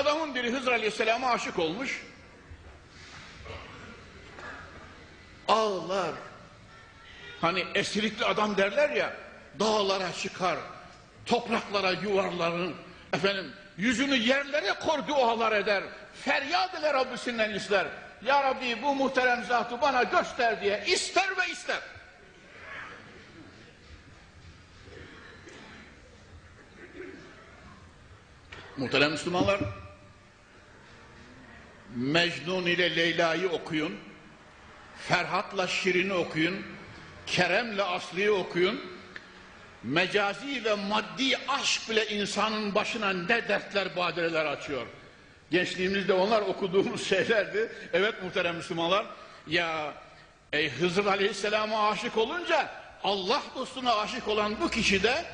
Adamın biri Hızır Aleyhisselam'a aşık olmuş. Ağlar. Hani esirikli adam derler ya, dağlara çıkar, topraklara yuvarlanır, efendim yüzünü yerlere kor dualar eder, feryat ile Rabbisinden ister. Ya Rabbi bu muhterem zatı bana göster diye ister ve ister. Muhterem Müslümanlar, Mecnun ile Leyla'yı okuyun, Ferhat'la Şirin'i okuyun, Kerem'le Aslı'yı okuyun, mecazi ve maddi aşk bile insanın başına ne dertler, badireler açıyor. Gençliğimizde onlar okuduğumuz şeylerdi. Evet muhterem Müslümanlar, ya ey Hızır Aleyhisselam'a aşık olunca Allah dostuna aşık olan bu kişi de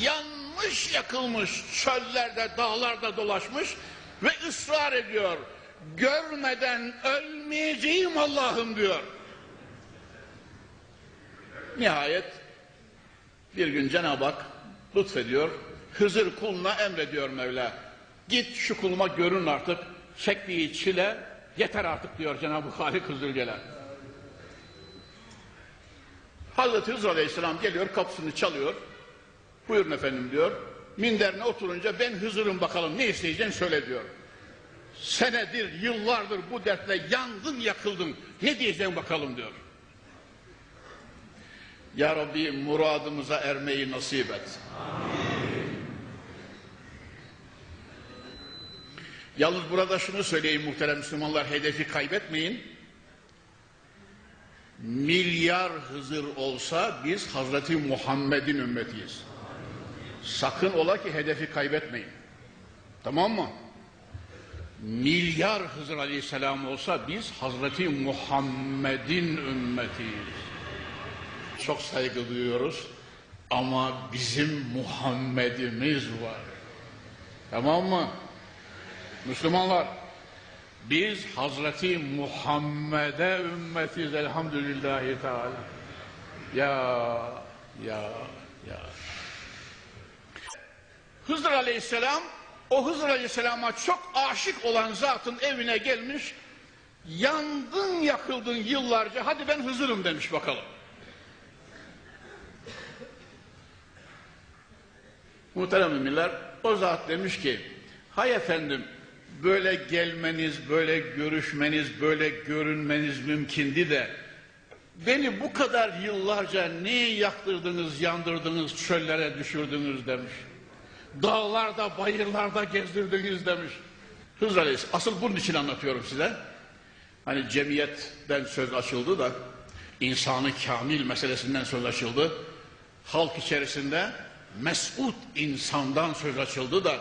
yanmış yakılmış çöllerde dağlarda dolaşmış ve ısrar ediyor. Görmeden ölmeyeceğim Allah'ım diyor. Nihayet bir gün Cenab-ı Hak lütfediyor. Hızır kuluna emrediyor Mevla. Git şu kuluma görün artık. Çektiği çile yeter artık diyor Cenab-ı Halik Hızırgel'e. Hazreti Hızır Aleyhisselam geliyor kapısını çalıyor. Buyurun efendim diyor. Minderine oturunca ben Hızır'ım bakalım ne isteyeceksin söyle diyor. Senedir, yıllardır bu dertle yandın yakıldın. Ne diyeceğim bakalım diyor. Ya Rabbi muradımıza ermeyi nasip et. Yalnız burada şunu söyleyeyim muhterem Müslümanlar hedefi kaybetmeyin. Milyar Hızır olsa biz Hazreti Muhammed'in ümmetiyiz. Sakın ola ki hedefi kaybetmeyin. Tamam mı? Milyar Hızır Aleyhisselam olsa biz Hazreti Muhammed'in ümmetiyiz. Çok saygı duyuyoruz ama bizim Muhammed'imiz var. Tamam mı? Müslümanlar biz Hazreti Muhammed'e ümmetiz elhamdülillahi teala. Ya ya ya. Hızır Aleyhisselam o Hızır Aleyhisselam'a çok aşık olan zatın evine gelmiş yandın yakıldın yıllarca hadi ben Hızır'ım demiş bakalım. Muhterem müminler o zat demiş ki hay efendim böyle gelmeniz, böyle görüşmeniz, böyle görünmeniz mümkündü de beni bu kadar yıllarca niye yaktırdınız, yandırdınız, çöllere düşürdünüz demiş. Dağlarda, bayırlarda gezdirdiniz demiş. Hızır Aleyhisselam, asıl bunun için anlatıyorum size. Hani cemiyetten söz açıldı da, insanı kamil meselesinden söz açıldı. Halk içerisinde mesut insandan söz açıldı da,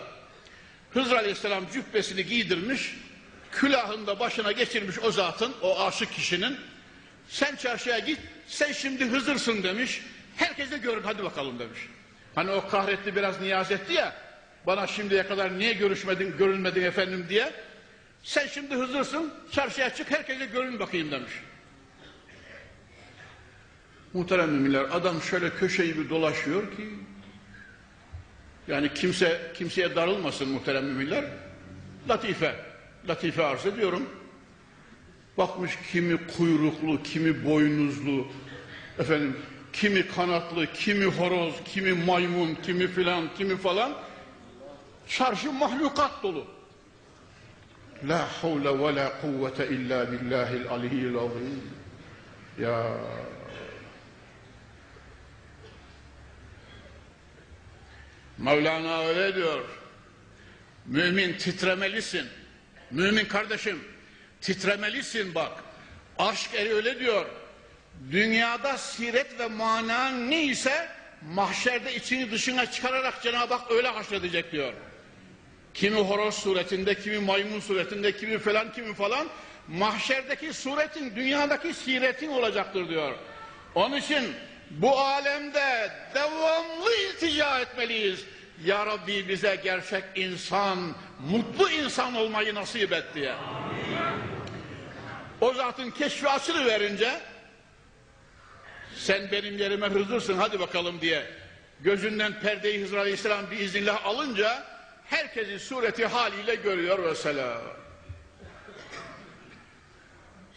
Hızır Aleyhisselam cübbesini giydirmiş, külahını da başına geçirmiş o zatın, o aşık kişinin. Sen çarşıya git, sen şimdi Hızırsın demiş. Herkese görün hadi bakalım demiş. Hani o kahretli biraz niyaz etti ya, bana şimdiye kadar niye görüşmedin, görünmedin efendim diye. Sen şimdi Hızırsın, çarşıya çık, herkese görün bakayım demiş. Muhterem müminler, adam şöyle köşeyi bir dolaşıyor ki, yani kimse kimseye darılmasın muhterem müminler. Latife, latife arz ediyorum. Bakmış kimi kuyruklu, kimi boynuzlu, efendim kimi kanatlı, kimi horoz, kimi maymun, kimi filan, kimi falan. Çarşı mahlukat dolu. La havle ve la kuvvete illa billahil aliyyil azim. Ya Mevlana öyle diyor. Mümin titremelisin. Mümin kardeşim titremelisin bak. Aşk eri öyle diyor. Dünyada siret ve mana neyse mahşerde içini dışına çıkararak Cenab-ı Hak öyle haşredecek diyor. Kimi horoz suretinde, kimi maymun suretinde, kimi falan, kimi falan. Mahşerdeki suretin, dünyadaki siretin olacaktır diyor. Onun için bu alemde devamlı iltica etmeliyiz. Ya Rabbi bize gerçek insan, mutlu insan olmayı nasip et diye. O zatın keşfi açılı verince sen benim yerime Hızır'sın hadi bakalım diye gözünden perdeyi Hızır Aleyhisselam bir izinle alınca herkesi sureti haliyle görüyor mesela.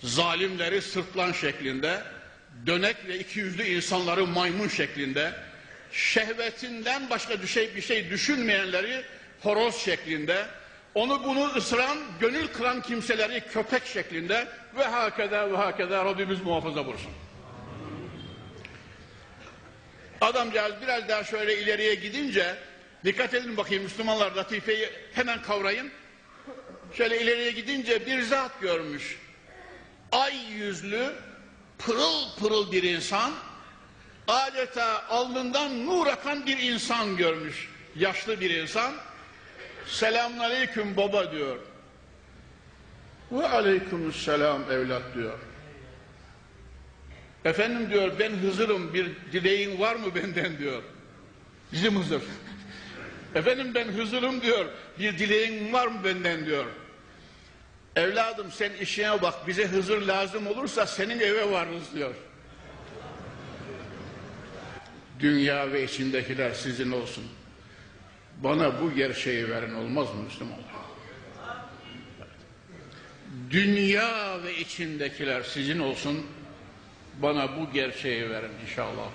Zalimleri sırtlan şeklinde, dönek ve iki yüzlü insanları maymun şeklinde, şehvetinden başka bir şey, bir şey düşünmeyenleri horoz şeklinde, onu bunu ısıran, gönül kıran kimseleri köpek şeklinde ve hakeza ve hakeza Rabbimiz muhafaza bulsun. Adamcağız biraz daha şöyle ileriye gidince dikkat edin bakayım Müslümanlar latifeyi hemen kavrayın. Şöyle ileriye gidince bir zat görmüş. Ay yüzlü pırıl pırıl bir insan adeta alnından nur akan bir insan görmüş. Yaşlı bir insan. Selamünaleyküm baba diyor. Ve aleykümselam evlat diyor. Efendim diyor ben Hızır'ım bir dileğin var mı benden diyor. Bizim Hızır. Efendim ben Hızır'ım diyor bir dileğin var mı benden diyor. Evladım sen işine bak bize Hızır lazım olursa senin eve varız diyor. Dünya ve içindekiler sizin olsun. Bana bu gerçeği verin olmaz mı Müslümanlar? Dünya ve içindekiler sizin olsun. Bana bu gerçeği verin inşallah.